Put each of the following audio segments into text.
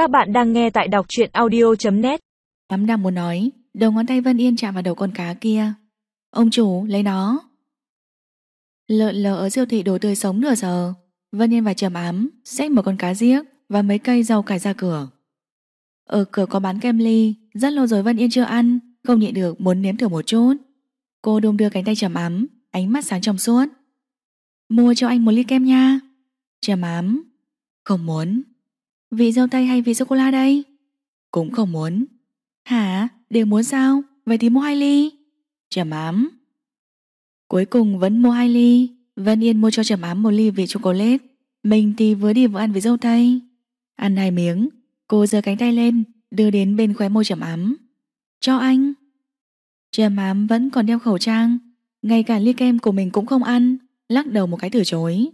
Các bạn đang nghe tại đọc truyện audio.net Lắm đang muốn nói, Đầu ngón tay Vân Yên chạm vào đầu con cá kia. Ông chủ, lấy nó. Lợn lờ ở siêu thị đồ tươi sống nửa giờ. Vân Yên và trầm ám Xách một con cá giếc Và mấy cây rau cải ra cửa. Ở cửa có bán kem ly, Rất lâu rồi Vân Yên chưa ăn, Không nhịn được muốn nếm thử một chút. Cô đung đưa cánh tay trầm ám, Ánh mắt sáng trong suốt. Mua cho anh một ly kem nha. Trầm ám, Không muốn. Vị dâu tây hay vị sô-cô-la đây? Cũng không muốn. Hả? Đều muốn sao? Vậy thì mua hai ly. Trầm ám Cuối cùng vẫn mua hai ly. Vân Yên mua cho Trầm ám một ly vị chocolate. Mình thì vừa đi vừa ăn với dâu tây. Ăn hai miếng. Cô giơ cánh tay lên Đưa đến bên khóe môi Trầm ám Cho anh. Trầm ám vẫn còn đeo khẩu trang. Ngay cả ly kem của mình cũng không ăn. Lắc đầu một cái từ chối.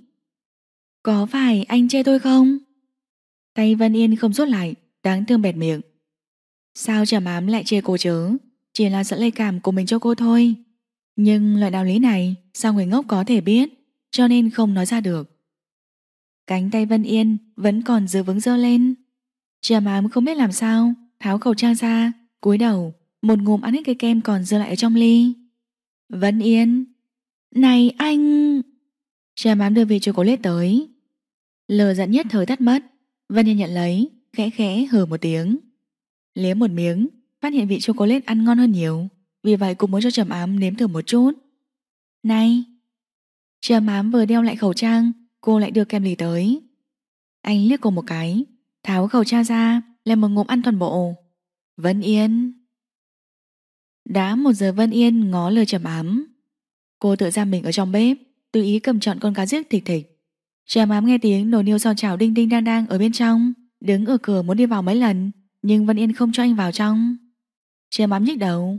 Có phải anh chê tôi không? Tay Vân Yên không rút lại, Đáng thương bẹt miệng. Sao trầm ám lại chê cô chứ? Chỉ là dẫn lây cảm của mình cho cô thôi. Nhưng loại đạo lý này, Sao người ngốc có thể biết? Cho nên không nói ra được. Cánh tay Vân Yên vẫn còn giữ vững dơ lên. Trầm ám không biết làm sao, Tháo khẩu trang ra, cúi đầu, Một ngụm ăn hết cây kem còn dư lại ở trong ly. Vân Yên, Này anh! Trầm ám đưa vị lết tới. Lờ giận nhất thời tắt mất. Vân Yên nhận lấy, khẽ khẽ hừ một tiếng. Liếm một miếng, phát hiện vị chocolate ăn ngon hơn nhiều, vì vậy cũng muốn cho Trầm Ám nếm thử một chút. Này! Trầm Ám vừa đeo lại khẩu trang, cô lại đưa kem lì tới. Anh liếc cô một cái, tháo khẩu trang ra, lên một ngụm ăn toàn bộ. Vân Yên! Đã một giờ Vân Yên ngó lời Trầm Ám. Cô tự ra mình ở trong bếp, tùy ý cầm chọn con cá giết thịt thịt. Trà mám nghe tiếng, nồi niêu giòn chảo đinh đinh đang đang ở bên trong. Đứng ở cửa muốn đi vào mấy lần, Nhưng Vân Yên không cho anh vào trong. Trà mám nhích đầu.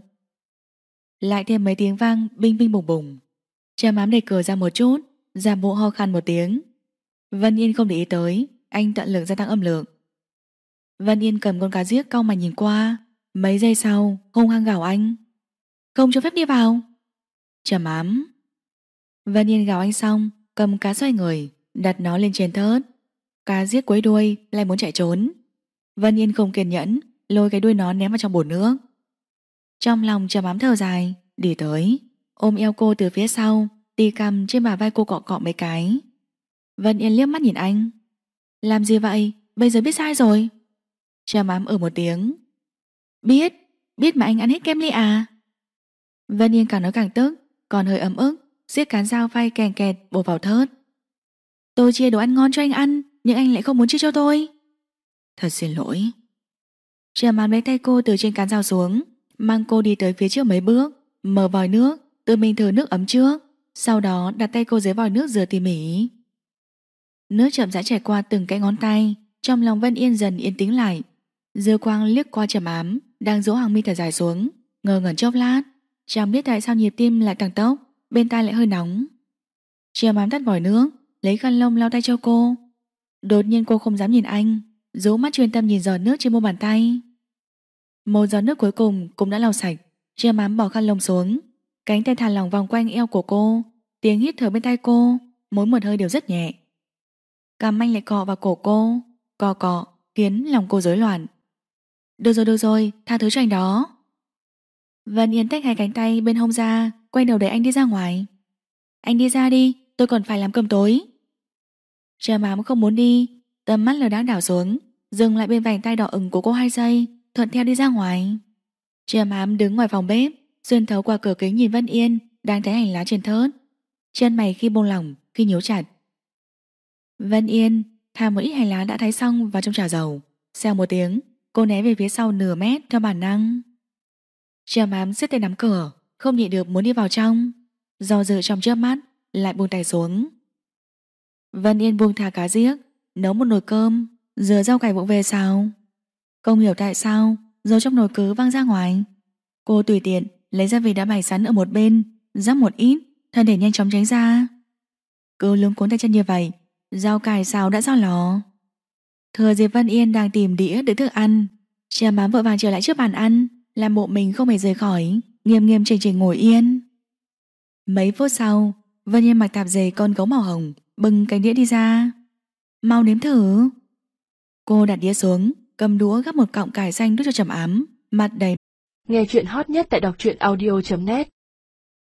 Lại thêm mấy tiếng vang, binh binh bùng bùng. Trà mám đẩy cửa ra một chút giảm bộ ho khăn một tiếng. Vân Yên không để ý tới, Anh tận lực gia tăng âm lượng. Vân Yên cầm con cá giết cau mà nhìn qua. Mấy giây sau, hung hăng gào anh. Không cho phép đi vào. Trầm ám. Vân Yên gào anh xong, Cầm cá xoay người đặt nó lên trên thớt. Cá giết quấy đuôi lại muốn chạy trốn. Vân Yên không kiên nhẫn, lôi cái đuôi nó ném vào trong bồn nước. Trong lòng trầm ám thở dài, đi tới, ôm eo cô từ phía sau, đi cầm trên bả vai cô cọ cọ mấy cái. Vân Yên liếc mắt nhìn anh. Làm gì vậy? Bây giờ biết sai rồi. Trầm ám ở ừ một tiếng. Biết, biết mà anh ăn hết kem ly à? Vân Yên càng nói càng tức, còn hơi ấm ức, siết cán dao phay kèn kẹt bổ vào thớt. Tôi chia đồ ăn ngon cho anh ăn Nhưng anh lại không muốn chia cho tôi. Thật xin lỗi. Trà màn lấy tay cô từ trên cán dao xuống Mang cô đi tới phía trước mấy bước Mở vòi nước Tự mình thử nước ấm trước Sau đó đặt tay cô dưới vòi nước rửa tỉ mỉ. Nước chậm rãi chảy qua từng cái ngón tay Trong lòng Vân Yên dần yên tĩnh lại. Dư quang liếc qua trầm ám Đang dỗ hàng mi thở dài xuống Ngờ ngẩn chốc lát. Chẳng biết tại sao nhịp tim lại tăng tốc Bên tai lại hơi nóng. Trầm ám tắt vòi nước lấy khăn lông lau tay cho cô. Đột nhiên cô không dám nhìn anh, dấu mắt chuyên tâm nhìn giọt nước trên mu bàn tay. Một giọt nước cuối cùng cũng đã lau sạch, chia mám bỏ khăn lông xuống. Cánh tay thả lỏng vòng quanh eo của cô, tiếng hít thở bên tay cô, mỗi một hơi đều rất nhẹ. Cầm anh lại cọ vào cổ cô, cọ cọ, khiến lòng cô rối loạn. Được rồi, được rồi, tha thứ cho anh đó. Vân Yên tách hai cánh tay bên hông ra, quay đầu để anh đi ra ngoài. Anh đi ra đi, tôi còn phải làm cơm tối. Trà mám không muốn đi, tầm mắt lờ đáng đảo xuống, dừng lại bên vành tay đỏ ửng của cô hai giây, thuận theo đi ra ngoài. Trà mám đứng ngoài phòng bếp, xuyên thấu qua cửa kính nhìn Vân Yên đang thấy hành lá trên thớt. Chân mày khi buông lỏng, khi nhíu chặt. Vân Yên thả một ít hành lá đã thái xong vào trong chảo dầu. Xeo một tiếng, cô né về phía sau nửa mét theo bản năng. Trà mám xếp tay nắm cửa, không nhịn được muốn đi vào trong. Do dự trong trước mắt, lại buông tay xuống. Vân Yên buông thả cá giếc, nấu một nồi cơm, rửa rau cải vụng về sao. Không hiểu tại sao, dầu trong nồi cứ văng ra ngoài. Cô tùy tiện, lấy ra vị đã bày sẵn ở một bên, rắc một ít, thân thể nhanh chóng tránh ra. Cứ lúng cuốn tay chân như vậy, rau cải xào đã ra lò. Thừa dịp Vân Yên đang tìm đĩa để thức ăn, cha bám vội vàng trở lại trước bàn ăn, làm bộ mình không hề rời khỏi, nghiêm nghiêm chỉnh chỉnh ngồi yên. Mấy phút sau, Vân Yên mặc tạp dề con gấu màu hồng Bưng cái đĩa đi ra Mau nếm thử Cô đặt đĩa xuống cầm đũa gắp một cọng cải xanh đút cho trầm ám, mặt đầy. Nghe chuyện hot nhất tại đọc truyện audio.net